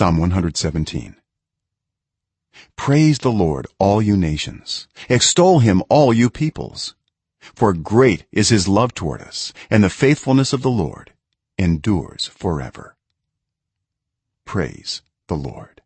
psalm 117 praise the lord all you nations. Extol him all you peoples. For great is his love toward us and the faithfulness of the lord endures forever. Praise the lord.